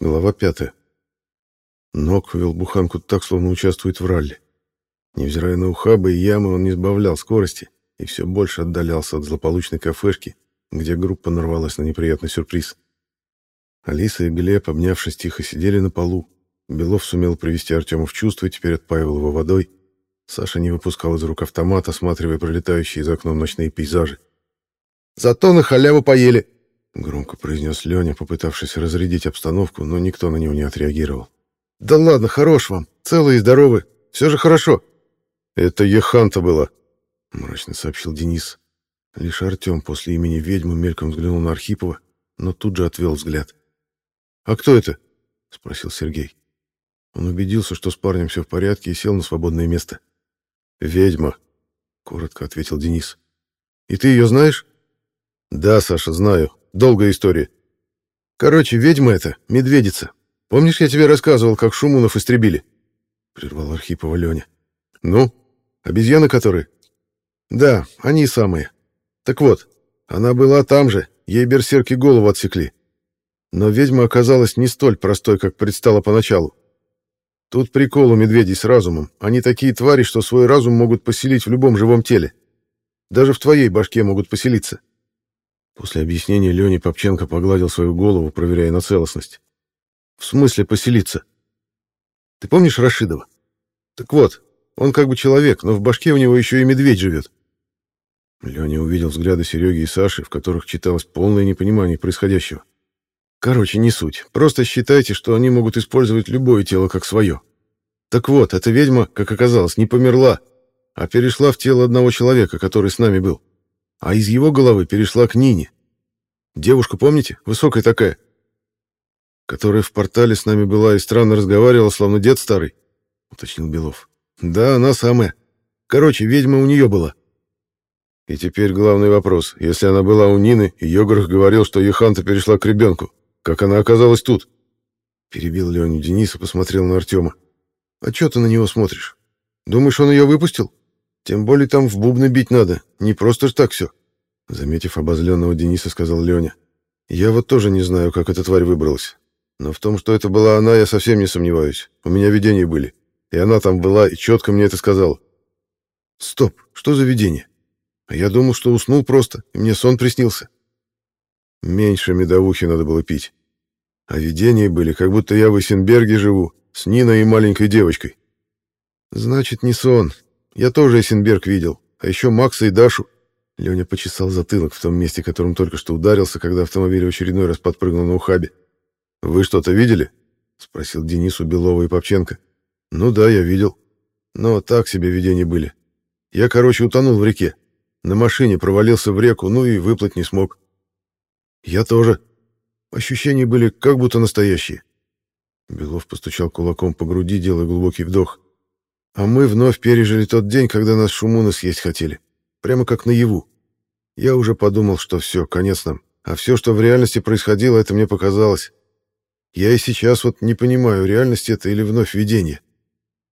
Глава пятая. Ног вел буханку так, словно участвует в ралли. Невзирая на ухабы и ямы, он не сбавлял скорости и все больше отдалялся от злополучной кафешки, где группа нарвалась на неприятный сюрприз. Алиса и Глеб, обнявшись, тихо сидели на полу. Белов сумел привести Артема в чувство и теперь отпаивал его водой. Саша не выпускал из рук автомат, осматривая пролетающие за окном ночные пейзажи. «Зато на халяву поели!» — громко произнес Леня, попытавшись разрядить обстановку, но никто на него не отреагировал. «Да ладно, хорош вам, целые и здоровы, все же хорошо». «Это Еханта была», — мрачно сообщил Денис. Лишь Артем после имени ведьмы мельком взглянул на Архипова, но тут же отвел взгляд. «А кто это?» — спросил Сергей. Он убедился, что с парнем все в порядке, и сел на свободное место. «Ведьма», — коротко ответил Денис. «И ты ее знаешь?» «Да, Саша, знаю. Долгая история». «Короче, ведьма это, медведица. Помнишь, я тебе рассказывал, как Шумунов истребили?» — прервал Архипова Леня. «Ну, обезьяны которые?» «Да, они самые. Так вот, она была там же, ей берсерки голову отсекли. Но ведьма оказалась не столь простой, как предстала поначалу. Тут прикол у медведей с разумом. Они такие твари, что свой разум могут поселить в любом живом теле. Даже в твоей башке могут поселиться. После объяснения Лёни Попченко погладил свою голову, проверяя на целостность. В смысле поселиться? Ты помнишь Рашидова? Так вот, он как бы человек, но в башке у него еще и медведь живет. Лёня увидел взгляды Сереги и Саши, в которых читалось полное непонимание происходящего. Короче, не суть. Просто считайте, что они могут использовать любое тело как свое. Так вот, эта ведьма, как оказалось, не померла, а перешла в тело одного человека, который с нами был. А из его головы перешла к Нине. Девушку помните? Высокая такая. Которая в портале с нами была и странно разговаривала, словно дед старый, — уточнил Белов. Да, она самая. Короче, ведьма у нее была. И теперь главный вопрос. Если она была у Нины, и Йограх говорил, что Еханта перешла к ребенку, как она оказалась тут? Перебил Леню Денис и посмотрел на Артема. А что ты на него смотришь? Думаешь, он ее выпустил? Тем более там в бубны бить надо, не просто ж так все. Заметив обозленного Дениса, сказал Леня. Я вот тоже не знаю, как эта тварь выбралась. Но в том, что это была она, я совсем не сомневаюсь. У меня видения были. И она там была и четко мне это сказала. Стоп, что за видение? А я думал, что уснул просто, и мне сон приснился. Меньше медовухи надо было пить. А видения были, как будто я в Эссенберге живу, с Ниной и маленькой девочкой. Значит, не сон. Я тоже Эссенберг видел. А еще Макса и Дашу. Леня почесал затылок в том месте, которым только что ударился, когда автомобиль в очередной раз подпрыгнул на ухабе. «Вы что-то видели?» — спросил Денис у Белова и Попченко. «Ну да, я видел. Но так себе видения были. Я, короче, утонул в реке. На машине провалился в реку, ну и выплыть не смог. Я тоже. Ощущения были как будто настоящие. Белов постучал кулаком по груди, делая глубокий вдох. А мы вновь пережили тот день, когда нас шумуны съесть хотели. Прямо как наяву. Я уже подумал, что все, конец нам. А все, что в реальности происходило, это мне показалось. Я и сейчас вот не понимаю, реальность это или вновь видение.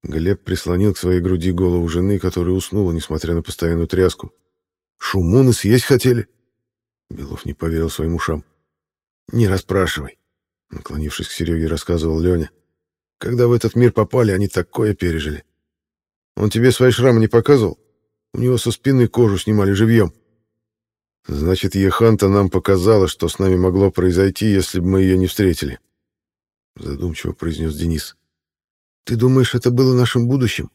Глеб прислонил к своей груди голову жены, которая уснула, несмотря на постоянную тряску. Шумуны съесть хотели? Белов не поверил своим ушам. Не расспрашивай. Наклонившись к Сереге, рассказывал Леня. Когда в этот мир попали, они такое пережили. Он тебе свои шрамы не показывал? У него со спины кожу снимали живьем. Значит, Еханта нам показала, что с нами могло произойти, если бы мы ее не встретили. Задумчиво произнес Денис. Ты думаешь, это было нашим будущим?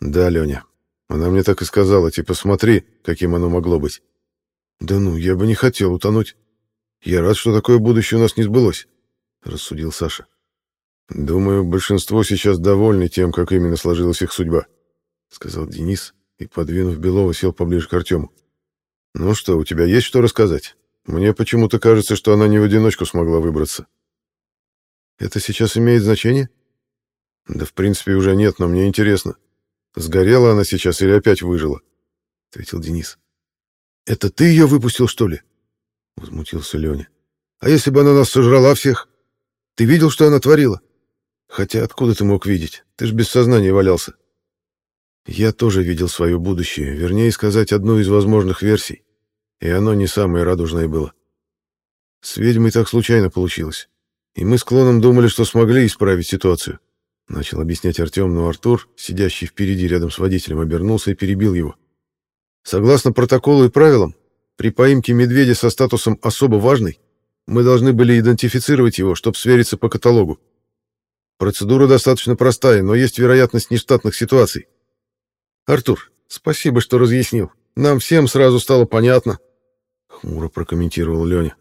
Да, Леня. Она мне так и сказала, типа, смотри, каким оно могло быть. Да ну, я бы не хотел утонуть. Я рад, что такое будущее у нас не сбылось, рассудил Саша. Думаю, большинство сейчас довольны тем, как именно сложилась их судьба, сказал Денис и, подвинув Белова, сел поближе к Артему. Ну что, у тебя есть что рассказать? Мне почему-то кажется, что она не в одиночку смогла выбраться. Это сейчас имеет значение? Да, в принципе, уже нет, но мне интересно. Сгорела она сейчас или опять выжила? ответил Денис. Это ты ее выпустил, что ли? возмутился Леня. А если бы она нас сожрала всех? Ты видел, что она творила? Хотя откуда ты мог видеть? Ты ж без сознания валялся. Я тоже видел свое будущее, вернее сказать, одну из возможных версий. И оно не самое радужное было. С ведьмой так случайно получилось. и мы с Клоном думали, что смогли исправить ситуацию. Начал объяснять Артем, но Артур, сидящий впереди рядом с водителем, обернулся и перебил его. Согласно протоколу и правилам, при поимке медведя со статусом «особо важный» мы должны были идентифицировать его, чтобы свериться по каталогу. Процедура достаточно простая, но есть вероятность нештатных ситуаций. Артур, спасибо, что разъяснил. Нам всем сразу стало понятно. Хмуро прокомментировал Леня.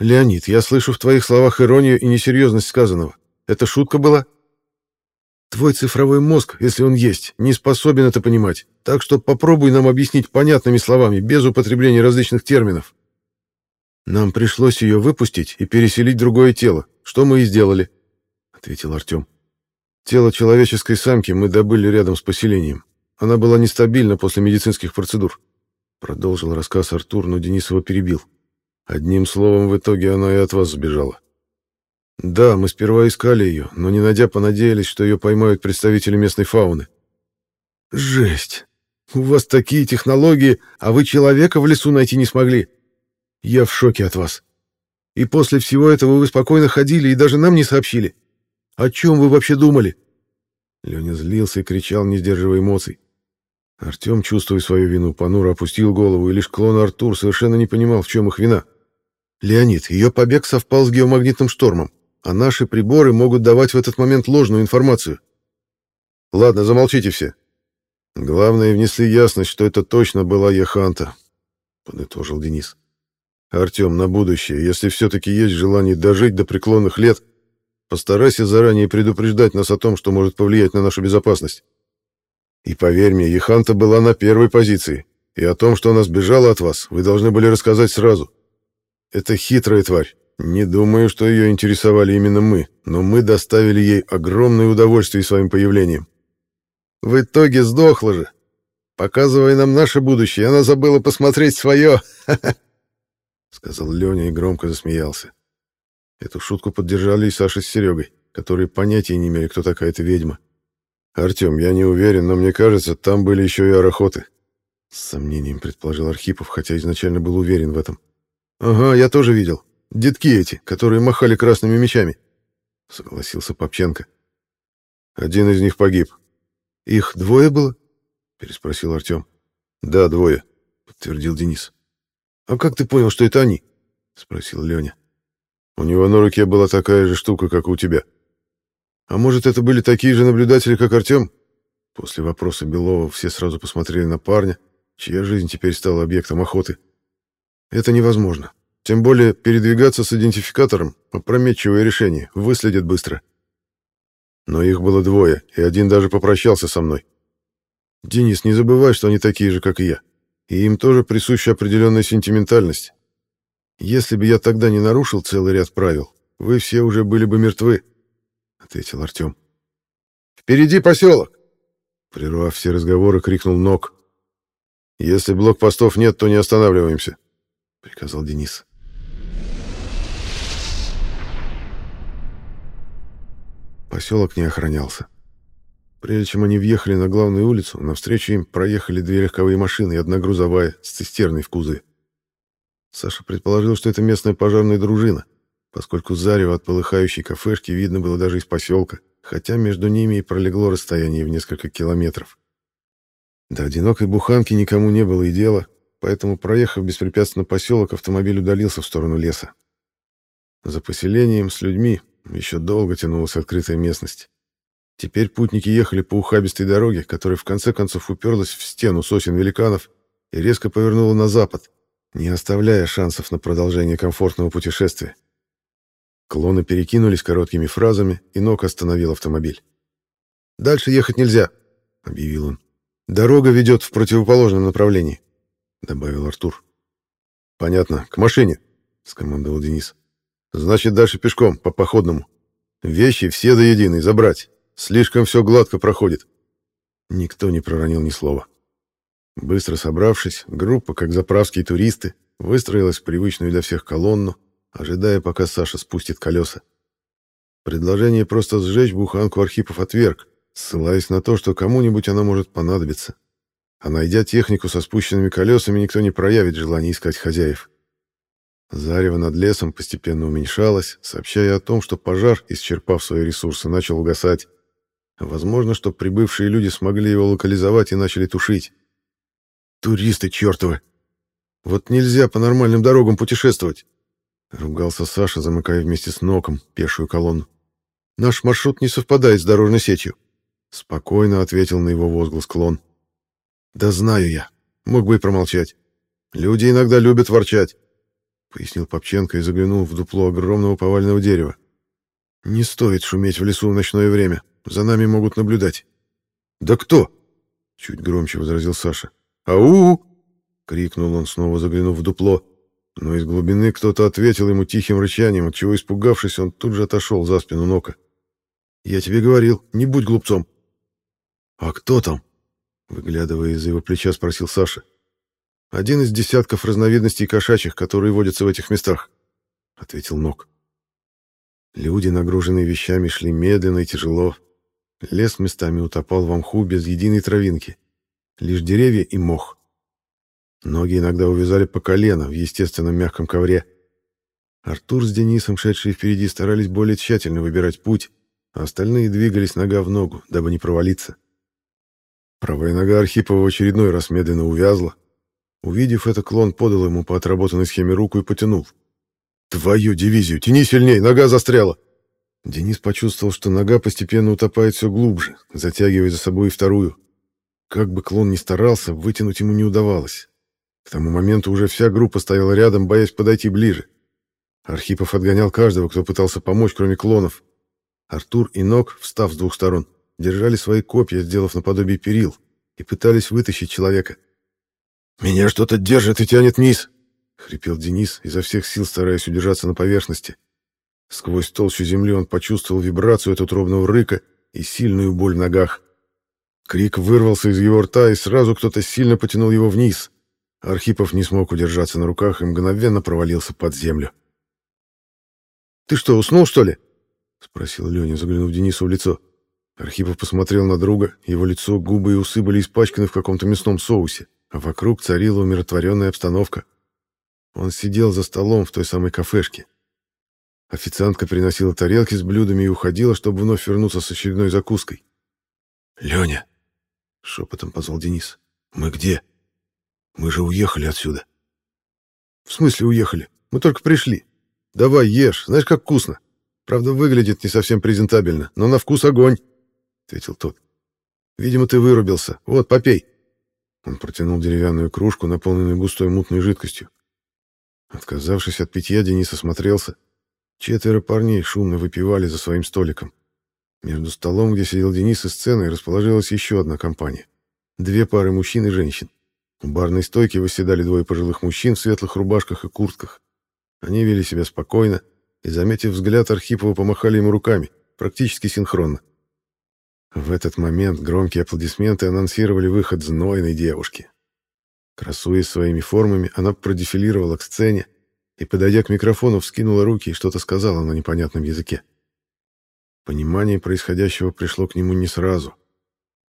Леонид, я слышу в твоих словах иронию и несерьезность сказанного. Это шутка была? Твой цифровой мозг, если он есть, не способен это понимать. Так что попробуй нам объяснить понятными словами, без употребления различных терминов. Нам пришлось ее выпустить и переселить другое тело, что мы и сделали, ответил Артем. Тело человеческой самки мы добыли рядом с поселением. Она была нестабильна после медицинских процедур. Продолжил рассказ Артур, но Денис его перебил. Одним словом, в итоге она и от вас сбежала. Да, мы сперва искали ее, но не найдя, понадеялись, что ее поймают представители местной фауны. Жесть! У вас такие технологии, а вы человека в лесу найти не смогли. Я в шоке от вас. И после всего этого вы спокойно ходили и даже нам не сообщили. О чем вы вообще думали? Леня злился и кричал, не сдерживая эмоций. Артем, чувствуя свою вину, понуро опустил голову, и лишь клон Артур совершенно не понимал, в чем их вина. «Леонид, ее побег совпал с геомагнитным штормом а наши приборы могут давать в этот момент ложную информацию. Ладно, замолчите все. Главное, внесли ясность, что это точно была Яханта, подытожил Денис. Артем, на будущее, если все-таки есть желание дожить до преклонных лет, постарайся заранее предупреждать нас о том, что может повлиять на нашу безопасность. И поверь мне, Яханта была на первой позиции, и о том, что она сбежала от вас, вы должны были рассказать сразу. Это хитрая тварь, не думаю, что ее интересовали именно мы, но мы доставили ей огромное удовольствие своим появлением. В итоге сдохла же. Показывая нам наше будущее, она забыла посмотреть свое. Сказал Леня и громко засмеялся. Эту шутку поддержали и Саша с Серегой, которые понятия не имели, кто такая эта ведьма. «Артем, я не уверен, но мне кажется, там были еще и арахоты», — с сомнением предположил Архипов, хотя изначально был уверен в этом. «Ага, я тоже видел. Детки эти, которые махали красными мечами, согласился Попченко. Один из них погиб. Их двое было? переспросил Артем. Да, двое, подтвердил Денис. А как ты понял, что это они? спросил Леня. У него на руке была такая же штука, как у тебя. А может, это были такие же наблюдатели, как Артем? После вопроса Белова все сразу посмотрели на парня, чья жизнь теперь стала объектом охоты. Это невозможно. Тем более передвигаться с идентификатором — опрометчивое решение, выследят быстро. Но их было двое, и один даже попрощался со мной. Денис, не забывай, что они такие же, как и я. И им тоже присуща определенная сентиментальность. Если бы я тогда не нарушил целый ряд правил, вы все уже были бы мертвы, — ответил Артем. «Впереди поселок!» Прервав все разговоры, крикнул Нок. «Если блокпостов нет, то не останавливаемся», — приказал Денис. Поселок не охранялся. Прежде чем они въехали на главную улицу, навстречу им проехали две легковые машины и одна грузовая с цистерной в кузове. Саша предположил, что это местная пожарная дружина, поскольку зарево от полыхающей кафешки видно было даже из поселка, хотя между ними и пролегло расстояние в несколько километров. До одинокой буханки никому не было и дела, поэтому, проехав беспрепятственно поселок, автомобиль удалился в сторону леса. За поселением с людьми еще долго тянулась открытая местность. Теперь путники ехали по ухабистой дороге, которая в конце концов уперлась в стену сосен великанов и резко повернула на запад, не оставляя шансов на продолжение комфортного путешествия. Клоны перекинулись короткими фразами, и Нок остановил автомобиль. «Дальше ехать нельзя», — объявил он. «Дорога ведет в противоположном направлении», — добавил Артур. «Понятно. К машине», — скомандовал Денис. Значит, дальше пешком, по походному. Вещи все до единой забрать. Слишком все гладко проходит. Никто не проронил ни слова. Быстро собравшись, группа, как заправские туристы, выстроилась в привычную для всех колонну, ожидая, пока Саша спустит колеса. Предложение просто сжечь буханку Архипов отверг, ссылаясь на то, что кому-нибудь она может понадобиться. А найдя технику со спущенными колесами, никто не проявит желания искать хозяев. Зарево над лесом постепенно уменьшалось, сообщая о том, что пожар, исчерпав свои ресурсы, начал угасать. Возможно, что прибывшие люди смогли его локализовать и начали тушить. «Туристы чертовы! Вот нельзя по нормальным дорогам путешествовать!» Ругался Саша, замыкая вместе с Ноком пешую колонну. «Наш маршрут не совпадает с дорожной сетью», — спокойно ответил на его возглас клон. «Да знаю я. Мог бы и промолчать. Люди иногда любят ворчать», — пояснил Попченко и заглянул в дупло огромного повального дерева. «Не стоит шуметь в лесу в ночное время. За нами могут наблюдать». «Да кто?» — чуть громче возразил Саша. «Ау!» — крикнул он, снова заглянув в дупло. Но из глубины кто-то ответил ему тихим рычанием, отчего испугавшись, он тут же отошел за спину Нока. «Я тебе говорил, не будь глупцом». «А кто там?» Выглядывая из-за его плеча, спросил Саша. «Один из десятков разновидностей кошачьих, которые водятся в этих местах», — ответил Нок. Люди, нагруженные вещами, шли медленно и тяжело. Лес местами утопал в мху без единой травинки. Лишь деревья и мох. Ноги иногда увязали по колено в естественном мягком ковре. Артур с Денисом, шедшие впереди, старались более тщательно выбирать путь, а остальные двигались нога в ногу, дабы не провалиться. Правая нога Архипова в очередной раз медленно увязла. Увидев это, клон подал ему по отработанной схеме руку и потянул. «Твою дивизию! Тяни сильней! Нога застряла!» Денис почувствовал, что нога постепенно утопает все глубже, затягивая за собой вторую. Как бы клон ни старался, вытянуть ему не удавалось. К тому моменту уже вся группа стояла рядом, боясь подойти ближе. Архипов отгонял каждого, кто пытался помочь, кроме клонов. Артур и Нок, встав с двух сторон, держали свои копья, сделав наподобие перил, и пытались вытащить человека. «Меня что-то держит и тянет вниз!» — хрипел Денис, изо всех сил стараясь удержаться на поверхности. Сквозь толщу земли он почувствовал вибрацию от утробного рыка и сильную боль в ногах. Крик вырвался из его рта, и сразу кто-то сильно потянул его вниз. Архипов не смог удержаться на руках и мгновенно провалился под землю. «Ты что, уснул, что ли?» — спросил Леня, заглянув Денису в лицо. Архипов посмотрел на друга, его лицо, губы и усы были испачканы в каком-то мясном соусе, а вокруг царила умиротворенная обстановка. Он сидел за столом в той самой кафешке. Официантка приносила тарелки с блюдами и уходила, чтобы вновь вернуться с очередной закуской. «Леня!» — шепотом позвал Денис. «Мы где?» Мы же уехали отсюда. В смысле уехали? Мы только пришли. Давай, ешь. Знаешь, как вкусно. Правда, выглядит не совсем презентабельно, но на вкус огонь, ответил тот. Видимо, ты вырубился. Вот, попей. Он протянул деревянную кружку, наполненную густой мутной жидкостью. Отказавшись от питья, Денис осмотрелся. Четверо парней шумно выпивали за своим столиком. Между столом, где сидел Денис, и сценой расположилась еще одна компания. Две пары мужчин и женщин. У барной стойки восседали двое пожилых мужчин в светлых рубашках и куртках. Они вели себя спокойно и, заметив взгляд Архипова, помахали ему руками, практически синхронно. В этот момент громкие аплодисменты анонсировали выход знойной девушки. Красуясь своими формами, она продефилировала к сцене и, подойдя к микрофону, вскинула руки и что-то сказала на непонятном языке. Понимание происходящего пришло к нему не сразу.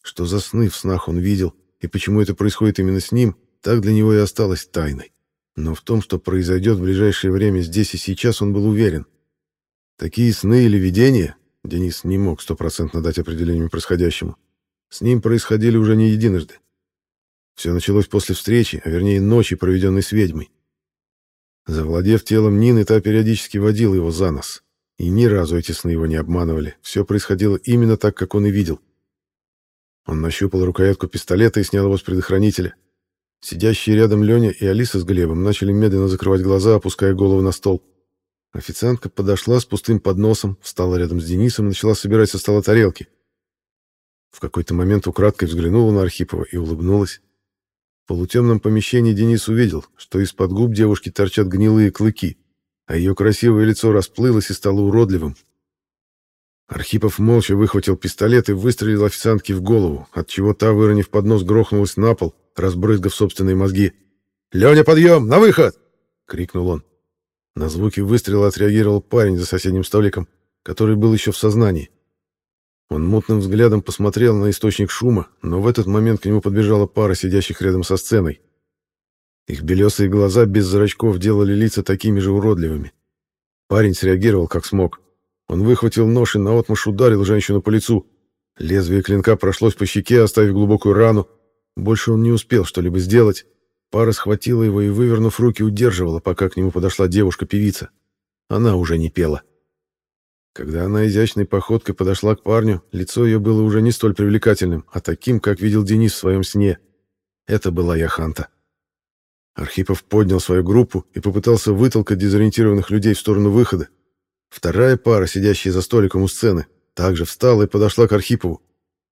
Что за сны в снах он видел — и почему это происходит именно с ним, так для него и осталось тайной. Но в том, что произойдет в ближайшее время здесь и сейчас, он был уверен. Такие сны или видения, Денис не мог стопроцентно дать определению происходящему, с ним происходили уже не единожды. Все началось после встречи, а вернее ночи, проведенной с ведьмой. Завладев телом Нины, та периодически водила его за нос. И ни разу эти сны его не обманывали. Все происходило именно так, как он и видел. Он нащупал рукоятку пистолета и снял его с предохранителя. Сидящие рядом Леня и Алиса с Глебом начали медленно закрывать глаза, опуская голову на стол. Официантка подошла с пустым подносом, встала рядом с Денисом и начала собирать со стола тарелки. В какой-то момент украдкой взглянула на Архипова и улыбнулась. В полутемном помещении Денис увидел, что из-под губ девушки торчат гнилые клыки, а ее красивое лицо расплылось и стало уродливым, Архипов молча выхватил пистолет и выстрелил официантке в голову, отчего та, выронив поднос, грохнулась на пол, разбрызгав собственные мозги. «Леня, подъем! На выход!» — крикнул он. На звуки выстрела отреагировал парень за соседним столиком, который был еще в сознании. Он мутным взглядом посмотрел на источник шума, но в этот момент к нему подбежала пара сидящих рядом со сценой. Их белесые глаза без зрачков делали лица такими же уродливыми. Парень среагировал как смог. Он выхватил нож и наотмашь ударил женщину по лицу. Лезвие клинка прошлось по щеке, оставив глубокую рану. Больше он не успел что-либо сделать. Пара схватила его и, вывернув руки, удерживала, пока к нему подошла девушка-певица. Она уже не пела. Когда она изящной походкой подошла к парню, лицо ее было уже не столь привлекательным, а таким, как видел Денис в своем сне. Это была Яханта. Архипов поднял свою группу и попытался вытолкать дезориентированных людей в сторону выхода. Вторая пара, сидящая за столиком у сцены, также встала и подошла к Архипову.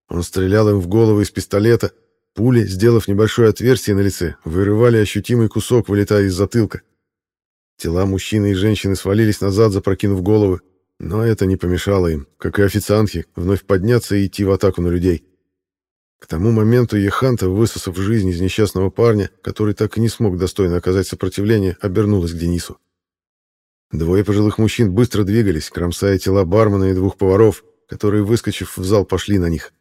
Он стрелял им в голову из пистолета. Пули, сделав небольшое отверстие на лице, вырывали ощутимый кусок, вылетая из затылка. Тела мужчины и женщины свалились назад, запрокинув головы, но это не помешало им, как и официантки, вновь подняться и идти в атаку на людей. К тому моменту Еханта, высосав жизнь из несчастного парня, который так и не смог достойно оказать сопротивление, обернулась к Денису. Двое пожилых мужчин быстро двигались, кромсая тела бармена и двух поваров, которые, выскочив в зал, пошли на них.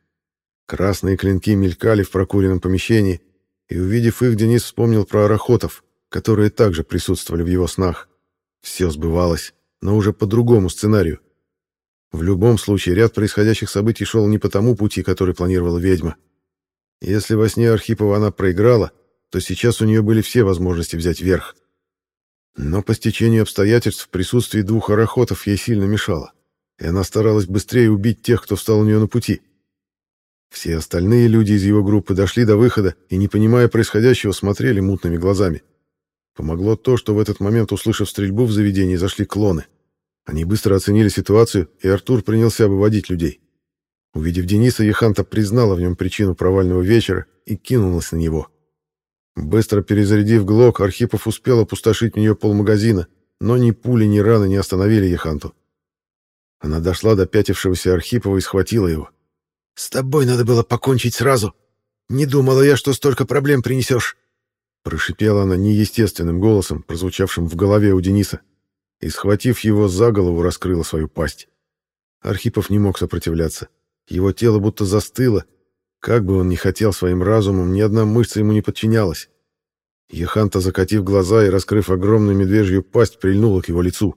Красные клинки мелькали в прокуренном помещении, и, увидев их, Денис вспомнил про арахотов, которые также присутствовали в его снах. Все сбывалось, но уже по другому сценарию. В любом случае, ряд происходящих событий шел не по тому пути, который планировала ведьма. Если во сне Архипова она проиграла, то сейчас у нее были все возможности взять верх. Но по стечению обстоятельств в присутствии двух арахотов ей сильно мешало, и она старалась быстрее убить тех, кто встал у нее на пути. Все остальные люди из его группы дошли до выхода и, не понимая происходящего, смотрели мутными глазами. Помогло то, что в этот момент, услышав стрельбу в заведении, зашли клоны. Они быстро оценили ситуацию, и Артур принялся выводить людей. Увидев Дениса, Еханта признала в нем причину провального вечера и кинулась на него. Быстро перезарядив глок, Архипов успел опустошить в нее полмагазина, но ни пули, ни раны не остановили Еханту. Она дошла до пятившегося Архипова и схватила его. «С тобой надо было покончить сразу. Не думала я, что столько проблем принесешь». Прошипела она неестественным голосом, прозвучавшим в голове у Дениса, и, схватив его за голову, раскрыла свою пасть. Архипов не мог сопротивляться. Его тело будто застыло. Как бы он ни хотел своим разумом, ни одна мышца ему не подчинялась. Еханта, закатив глаза и раскрыв огромную медвежью пасть, прильнула к его лицу.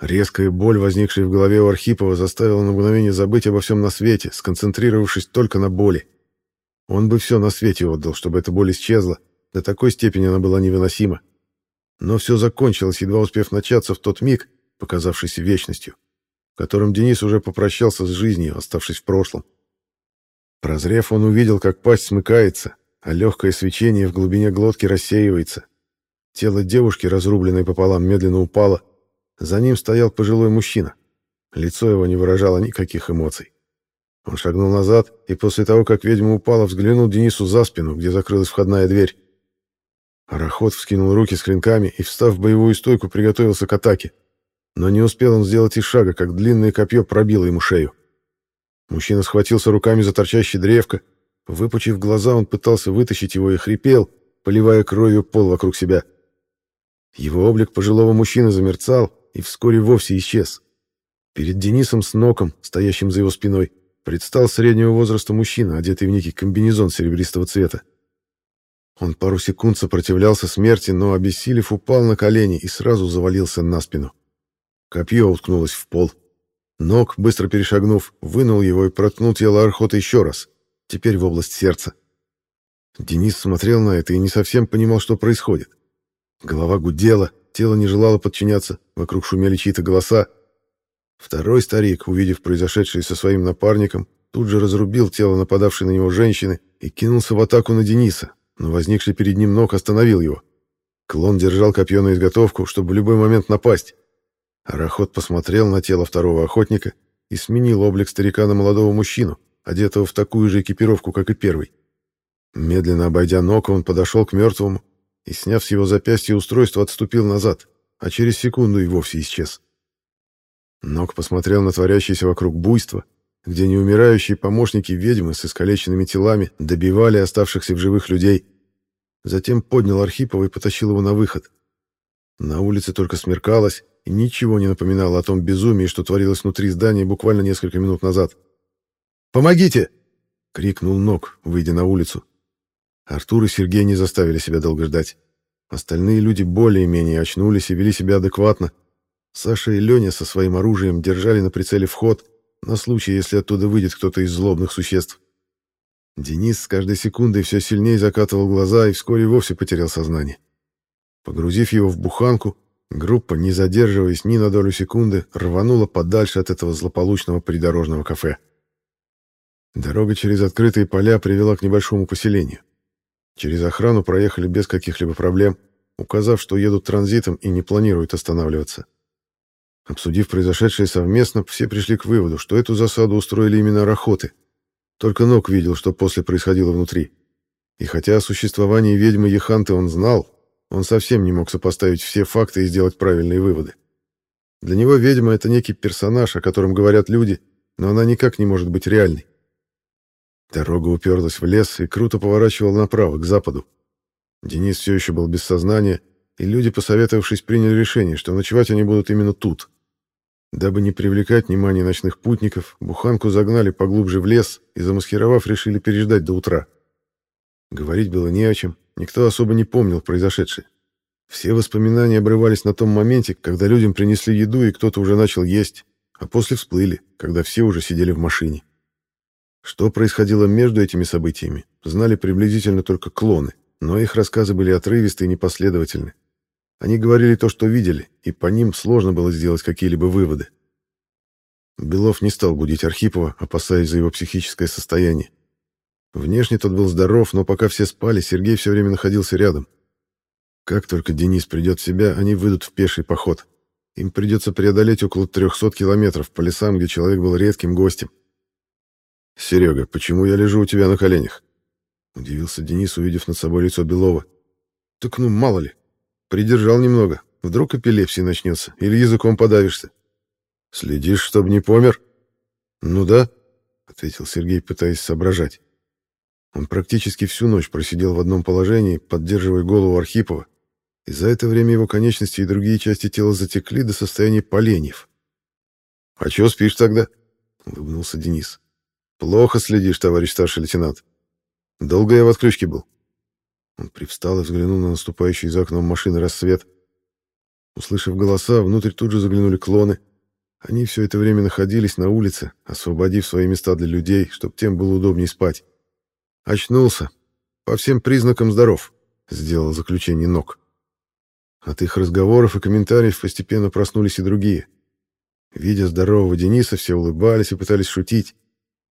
Резкая боль, возникшая в голове у Архипова, заставила на мгновение забыть обо всем на свете, сконцентрировавшись только на боли. Он бы все на свете отдал, чтобы эта боль исчезла. До такой степени она была невыносима. Но все закончилось, едва успев начаться в тот миг, показавшийся вечностью которым Денис уже попрощался с жизнью, оставшись в прошлом. Прозрев, он увидел, как пасть смыкается, а легкое свечение в глубине глотки рассеивается. Тело девушки, разрубленное пополам, медленно упало. За ним стоял пожилой мужчина. Лицо его не выражало никаких эмоций. Он шагнул назад и после того, как ведьма упала, взглянул Денису за спину, где закрылась входная дверь. Арахот вскинул руки с клинками и, встав в боевую стойку, приготовился к атаке. Но не успел он сделать и шага, как длинное копье пробило ему шею. Мужчина схватился руками за торчащее древко. Выпучив глаза, он пытался вытащить его и хрипел, поливая кровью пол вокруг себя. Его облик пожилого мужчины замерцал и вскоре вовсе исчез. Перед Денисом с ноком, стоящим за его спиной, предстал среднего возраста мужчина, одетый в некий комбинезон серебристого цвета. Он пару секунд сопротивлялся смерти, но, обессилев, упал на колени и сразу завалился на спину. Копье уткнулось в пол. Ног, быстро перешагнув, вынул его и проткнул тело Архота еще раз, теперь в область сердца. Денис смотрел на это и не совсем понимал, что происходит. Голова гудела, тело не желало подчиняться, вокруг шумели чьи-то голоса. Второй старик, увидев произошедшее со своим напарником, тут же разрубил тело нападавшей на него женщины и кинулся в атаку на Дениса, но возникший перед ним ног остановил его. Клон держал копье на изготовку, чтобы в любой момент напасть. Арахот посмотрел на тело второго охотника и сменил облик старика на молодого мужчину, одетого в такую же экипировку, как и первый. Медленно обойдя Нока, он подошел к мертвому и, сняв с его запястья устройство, отступил назад, а через секунду и вовсе исчез. Нок посмотрел на творящееся вокруг буйство, где неумирающие помощники ведьмы с искалеченными телами добивали оставшихся в живых людей. Затем поднял Архипова и потащил его на выход. На улице только смеркалось, ничего не напоминало о том безумии, что творилось внутри здания буквально несколько минут назад. «Помогите!» — крикнул Нок, выйдя на улицу. Артур и Сергей не заставили себя долго ждать. Остальные люди более-менее очнулись и вели себя адекватно. Саша и Леня со своим оружием держали на прицеле вход на случай, если оттуда выйдет кто-то из злобных существ. Денис с каждой секундой все сильнее закатывал глаза и вскоре вовсе потерял сознание. Погрузив его в буханку, группа, не задерживаясь ни на долю секунды, рванула подальше от этого злополучного придорожного кафе. Дорога через открытые поля привела к небольшому поселению. Через охрану проехали без каких-либо проблем, указав, что едут транзитом и не планируют останавливаться. Обсудив произошедшее совместно, все пришли к выводу, что эту засаду устроили именно рахоты. Только Нок видел, что после происходило внутри. И хотя о существовании ведьмы Еханты он знал, он совсем не мог сопоставить все факты и сделать правильные выводы. Для него ведьма — это некий персонаж, о котором говорят люди, но она никак не может быть реальной. Дорога уперлась в лес и круто поворачивала направо, к западу. Денис все еще был без сознания, и люди, посоветовавшись, приняли решение, что ночевать они будут именно тут. Дабы не привлекать внимание ночных путников, буханку загнали поглубже в лес и, замаскировав, решили переждать до утра. Говорить было не о чем, никто особо не помнил произошедшее. Все воспоминания обрывались на том моменте, когда людям принесли еду и кто-то уже начал есть, а после всплыли, когда все уже сидели в машине. Что происходило между этими событиями, знали приблизительно только клоны, но их рассказы были отрывисты и непоследовательны. Они говорили то, что видели, и по ним сложно было сделать какие-либо выводы. Белов не стал будить Архипова, опасаясь за его психическое состояние. Внешне тот был здоров, но пока все спали, Сергей все время находился рядом. Как только Денис придет в себя, они выйдут в пеший поход. Им придется преодолеть около 300 километров по лесам, где человек был редким гостем. «Серега, почему я лежу у тебя на коленях?» Удивился Денис, увидев над собой лицо Белова. «Так ну, мало ли. Придержал немного. Вдруг эпилепсия начнется, или языком подавишься. Следишь, чтобы не помер?» «Ну да», — ответил Сергей, пытаясь соображать. Он практически всю ночь просидел в одном положении, поддерживая голову Архипова, и за это время его конечности и другие части тела затекли до состояния поленьев. «А чего спишь тогда?» — улыбнулся Денис. «Плохо следишь, товарищ старший лейтенант. Долго я в отключке был». Он привстал и взглянул на наступающий за окном машины рассвет. Услышав голоса, внутрь тут же заглянули клоны. Они все это время находились на улице, освободив свои места для людей, чтобы тем было удобнее спать. «Очнулся. По всем признакам здоров», — сделал заключение Нок. От их разговоров и комментариев постепенно проснулись и другие. Видя здорового Дениса, все улыбались и пытались шутить.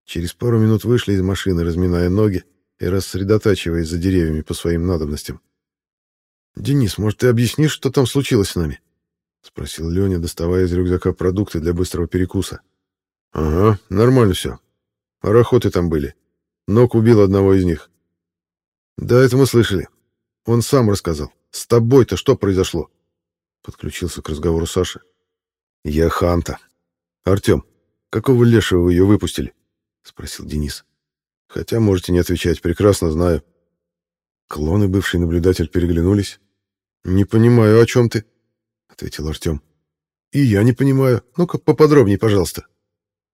Через пару минут вышли из машины, разминая ноги и рассредотачиваясь за деревьями по своим надобностям. «Денис, может, ты объяснишь, что там случилось с нами?» — спросил Леня, доставая из рюкзака продукты для быстрого перекуса. «Ага, нормально все. Пароходы там были. Нок убил одного из них». «Да, это мы слышали. Он сам рассказал. С тобой-то что произошло?» Подключился к разговору Саша. «Я Ханта. Артем, какого лешего вы ее выпустили?» — спросил Денис. «Хотя можете не отвечать, прекрасно знаю». Клон и бывший наблюдатель переглянулись. «Не понимаю, о чем ты?» — ответил Артем. «И я не понимаю. Ну-ка, поподробнее, пожалуйста».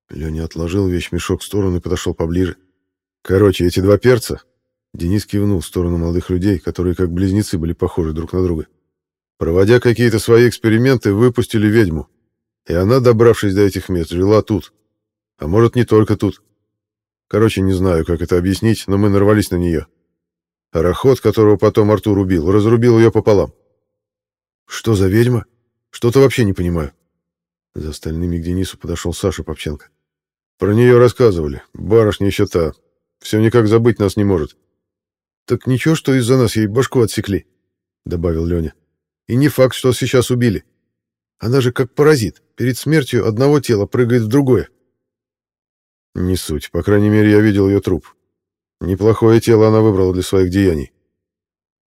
Леня отложил вещмешок в сторону и подошел поближе. «Короче, эти два перца...» Денис кивнул в сторону молодых людей, которые как близнецы были похожи друг на друга. Проводя какие-то свои эксперименты, выпустили ведьму. И она, добравшись до этих мест, жила тут. А может, не только тут. Короче, не знаю, как это объяснить, но мы нарвались на нее. Пароход, которого потом Артур убил, разрубил ее пополам. Что за ведьма? Что-то вообще не понимаю. За остальными к Денису подошел Саша Попченко. Про нее рассказывали. Барышня еще та. Все никак забыть нас не может. Так ничего, что из-за нас ей башку отсекли, добавил Леня. И не факт, что сейчас убили. Она же как паразит. Перед смертью одного тела прыгает в другое. Не суть. По крайней мере, я видел ее труп. Неплохое тело она выбрала для своих деяний.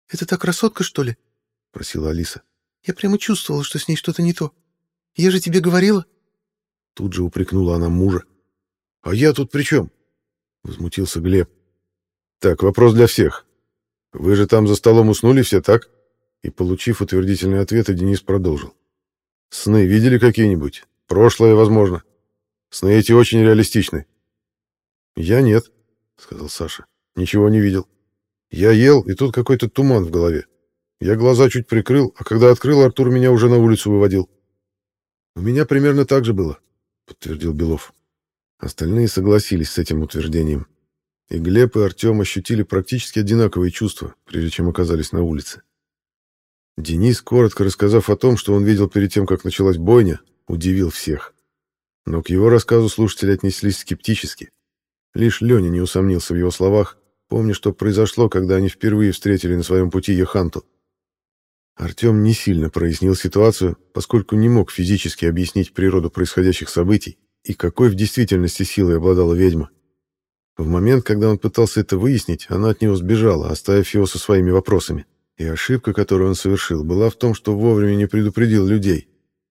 «Это та красотка, что ли?» — просила Алиса. «Я прямо чувствовала, что с ней что-то не то. Я же тебе говорила». Тут же упрекнула она мужа. «А я тут при чем?» — возмутился Глеб. «Так, вопрос для всех. Вы же там за столом уснули все, так?» И, получив утвердительный ответ, Денис продолжил. «Сны видели какие-нибудь? Прошлое, возможно. Сны эти очень реалистичны. «Я нет», — сказал Саша. «Ничего не видел. Я ел, и тут какой-то туман в голове. Я глаза чуть прикрыл, а когда открыл, Артур меня уже на улицу выводил. У меня примерно так же было, подтвердил Белов. Остальные согласились с этим утверждением. И Глеб и Артем ощутили практически одинаковые чувства, прежде чем оказались на улице. Денис, коротко рассказав о том, что он видел перед тем, как началась бойня, удивил всех. Но к его рассказу слушатели отнеслись скептически. Лишь Леня не усомнился в его словах, помня, что произошло, когда они впервые встретили на своем пути Йоханту. Артем не сильно прояснил ситуацию, поскольку не мог физически объяснить природу происходящих событий и какой в действительности силой обладала ведьма. В момент, когда он пытался это выяснить, она от него сбежала, оставив его со своими вопросами. И ошибка, которую он совершил, была в том, что вовремя не предупредил людей.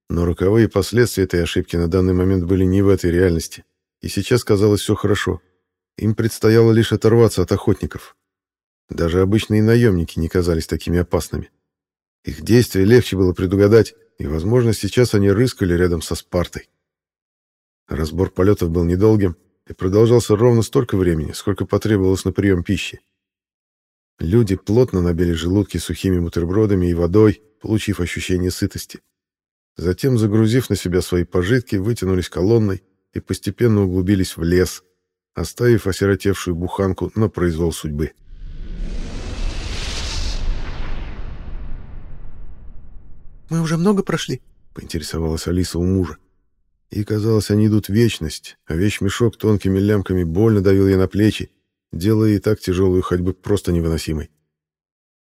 Но роковые последствия этой ошибки на данный момент были не в этой реальности. И сейчас казалось все хорошо. Им предстояло лишь оторваться от охотников. Даже обычные наемники не казались такими опасными. Их действия легче было предугадать, и, возможно, сейчас они рыскали рядом со Спартой. Разбор полетов был недолгим и продолжался ровно столько времени, сколько потребовалось на прием пищи. Люди плотно набили желудки сухими бутербродами и водой, получив ощущение сытости. Затем, загрузив на себя свои пожитки, вытянулись колонной и постепенно углубились в лес, оставив осиротевшую буханку на произвол судьбы. «Мы уже много прошли?» — поинтересовалась Алиса у мужа. И казалось, они идут вечность, а вещмешок тонкими лямками больно давил ей на плечи, делая и так тяжелую ходьбу просто невыносимой.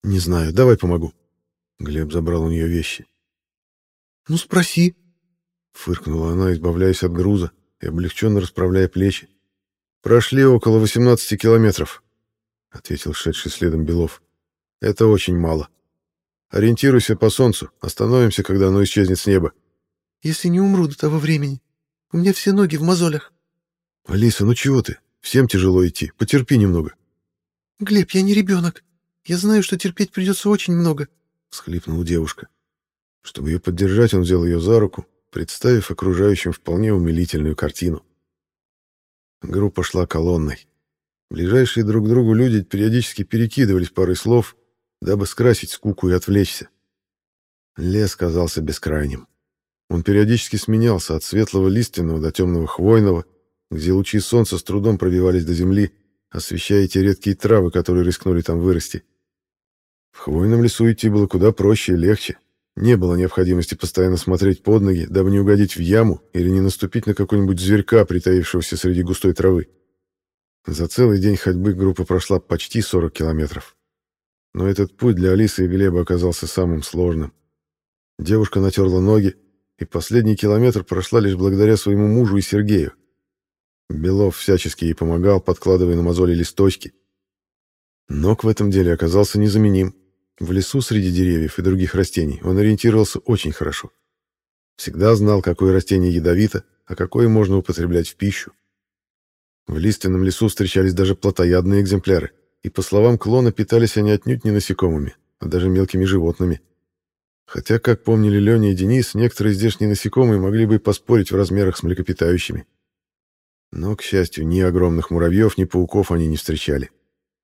«Не знаю, давай помогу». Глеб забрал у нее вещи. «Ну, спроси», — фыркнула она, избавляясь от груза и облегченно расправляя плечи. «Прошли около 18 километров», — ответил шедший следом Белов. «Это очень мало. Ориентируйся по солнцу, остановимся, когда оно исчезнет с неба». Если не умру до того времени. У меня все ноги в мозолях. Алиса, ну чего ты? Всем тяжело идти. Потерпи немного. Глеб, я не ребенок. Я знаю, что терпеть придется очень много. Схлипнула девушка. Чтобы ее поддержать, он взял ее за руку, представив окружающим вполне умилительную картину. Группа шла колонной. Ближайшие друг к другу люди периодически перекидывались парой слов, дабы скрасить скуку и отвлечься. Лес казался бескрайним. Он периодически сменялся от светлого лиственного до темного хвойного, где лучи солнца с трудом пробивались до земли, освещая те редкие травы, которые рискнули там вырасти. В хвойном лесу идти было куда проще и легче. Не было необходимости постоянно смотреть под ноги, дабы не угодить в яму или не наступить на какого-нибудь зверька, притаившегося среди густой травы. За целый день ходьбы группа прошла почти 40 километров. Но этот путь для Алисы и Глеба оказался самым сложным. Девушка натерла ноги, и последний километр прошла лишь благодаря своему мужу и Сергею. Белов всячески ей помогал, подкладывая на мозоли листочки. Ног в этом деле оказался незаменим. В лесу среди деревьев и других растений он ориентировался очень хорошо. Всегда знал, какое растение ядовито, а какое можно употреблять в пищу. В лиственном лесу встречались даже плотоядные экземпляры, и, по словам клона, питались они отнюдь не насекомыми, а даже мелкими животными. Хотя, как помнили Леня и Денис, некоторые здешние насекомые могли бы поспорить в размерах с млекопитающими. Но, к счастью, ни огромных муравьев, ни пауков они не встречали.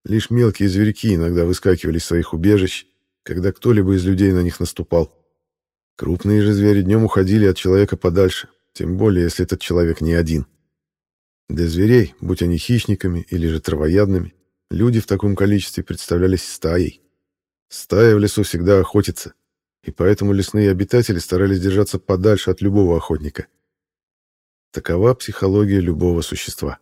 Лишь мелкие зверьки иногда выскакивали из своих убежищ, когда кто-либо из людей на них наступал. Крупные же звери днем уходили от человека подальше, тем более, если этот человек не один. Для зверей, будь они хищниками или же травоядными, люди в таком количестве представлялись стаей. Стая в лесу всегда охотится, и поэтому лесные обитатели старались держаться подальше от любого охотника. Такова психология любого существа.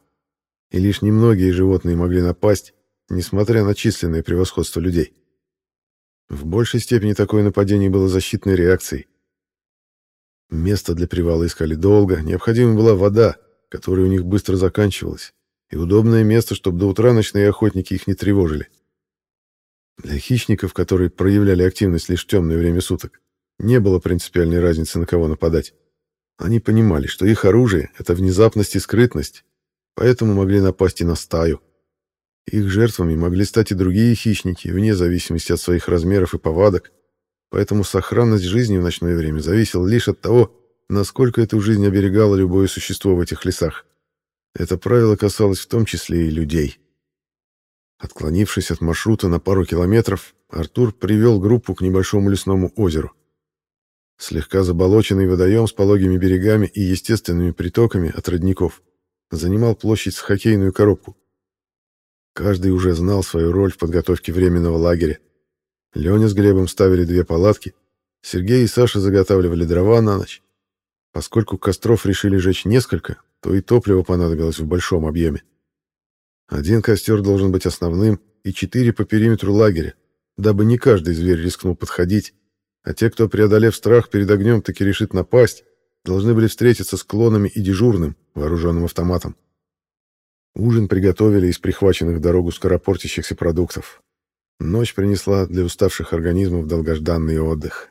И лишь немногие животные могли напасть, несмотря на численное превосходство людей. В большей степени такое нападение было защитной реакцией. Место для привала искали долго, необходима была вода, которая у них быстро заканчивалась, и удобное место, чтобы до утра ночные охотники их не тревожили. Для хищников, которые проявляли активность лишь в темное время суток, не было принципиальной разницы, на кого нападать. Они понимали, что их оружие — это внезапность и скрытность, поэтому могли напасть и на стаю. Их жертвами могли стать и другие хищники, вне зависимости от своих размеров и повадок, поэтому сохранность жизни в ночное время зависела лишь от того, насколько эту жизнь оберегало любое существо в этих лесах. Это правило касалось в том числе и людей. Отклонившись от маршрута на пару километров, Артур привел группу к небольшому лесному озеру. Слегка заболоченный водоем с пологими берегами и естественными притоками от родников занимал площадь с хоккейную коробку. Каждый уже знал свою роль в подготовке временного лагеря. Леня с Глебом ставили две палатки, Сергей и Саша заготавливали дрова на ночь. Поскольку костров решили жечь несколько, то и топливо понадобилось в большом объеме. Один костер должен быть основным и четыре по периметру лагеря, дабы не каждый зверь рискнул подходить, а те, кто, преодолев страх перед огнем, таки решит напасть, должны были встретиться с клонами и дежурным, вооруженным автоматом. Ужин приготовили из прихваченных дорогу скоропортящихся продуктов. Ночь принесла для уставших организмов долгожданный отдых.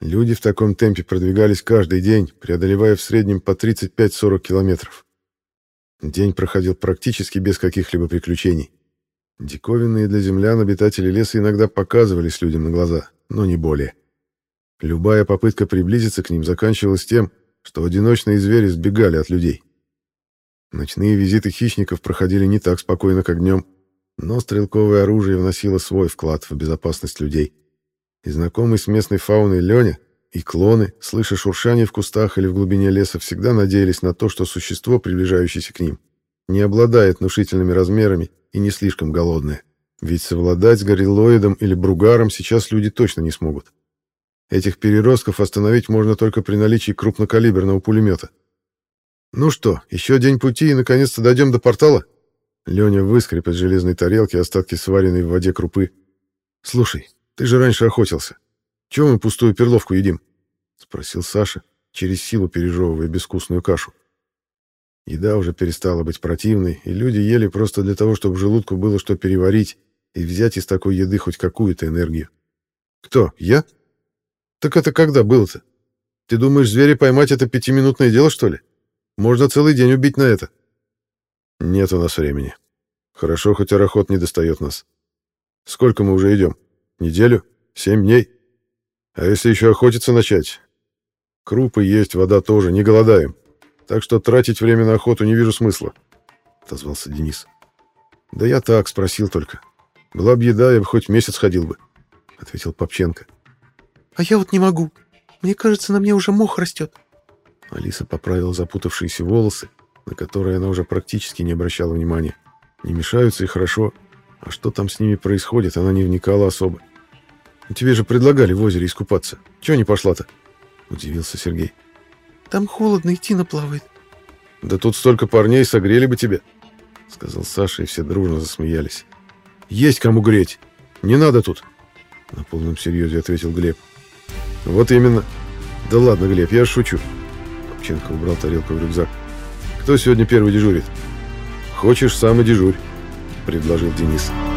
Люди в таком темпе продвигались каждый день, преодолевая в среднем по 35-40 километров. День проходил практически без каких-либо приключений. Диковинные для землян обитатели леса иногда показывались людям на глаза, но не более. Любая попытка приблизиться к ним заканчивалась тем, что одиночные звери сбегали от людей. Ночные визиты хищников проходили не так спокойно, как днем, но стрелковое оружие вносило свой вклад в безопасность людей. И знакомый с местной фауной Леня и клоны, слыша шуршание в кустах или в глубине леса, всегда надеялись на то, что существо, приближающееся к ним, не обладает внушительными размерами и не слишком голодное. Ведь совладать с гориллоидом или бругаром сейчас люди точно не смогут. Этих переростков остановить можно только при наличии крупнокалиберного пулемета. «Ну что, еще день пути и наконец-то дойдем до портала?» Леня выскреб из железной тарелки остатки сваренной в воде крупы. «Слушай, ты же раньше охотился. Чего мы пустую перловку едим?» — спросил Саша, через силу пережевывая безвкусную кашу. Еда уже перестала быть противной, и люди ели просто для того, чтобы желудку было что переварить и взять из такой еды хоть какую-то энергию. «Кто? Я? Так это когда было-то? Ты думаешь, зверя поймать — это пятиминутное дело, что ли? Можно целый день убить на это». «Нет у нас времени. Хорошо, хоть арахот не достает нас. Сколько мы уже идем? Неделю? Семь дней?» А если еще охотиться начать? Крупы есть, вода тоже, не голодаем. Так что тратить время на охоту не вижу смысла, — отозвался Денис. Да я так, спросил только. Была бы еда, я бы хоть месяц ходил бы, — ответил Попченко. А я вот не могу. Мне кажется, на мне уже мох растет. Алиса поправила запутавшиеся волосы, на которые она уже практически не обращала внимания. Не мешаются и хорошо, а что там с ними происходит, она не вникала особо. — Тебе же предлагали в озере искупаться. Чего не пошла-то?» Удивился Сергей. «Там холодно, идти Тина плавает». «Да тут столько парней, согрели бы тебя», — сказал Саша, и все дружно засмеялись. «Есть кому греть. Не надо тут», — на полном серьезе ответил Глеб. «Вот именно. Да ладно, Глеб, я шучу». Попченко убрал тарелку в рюкзак. «Кто сегодня первый дежурит?» «Хочешь, сам и дежурь», — предложил Денис. «Денис».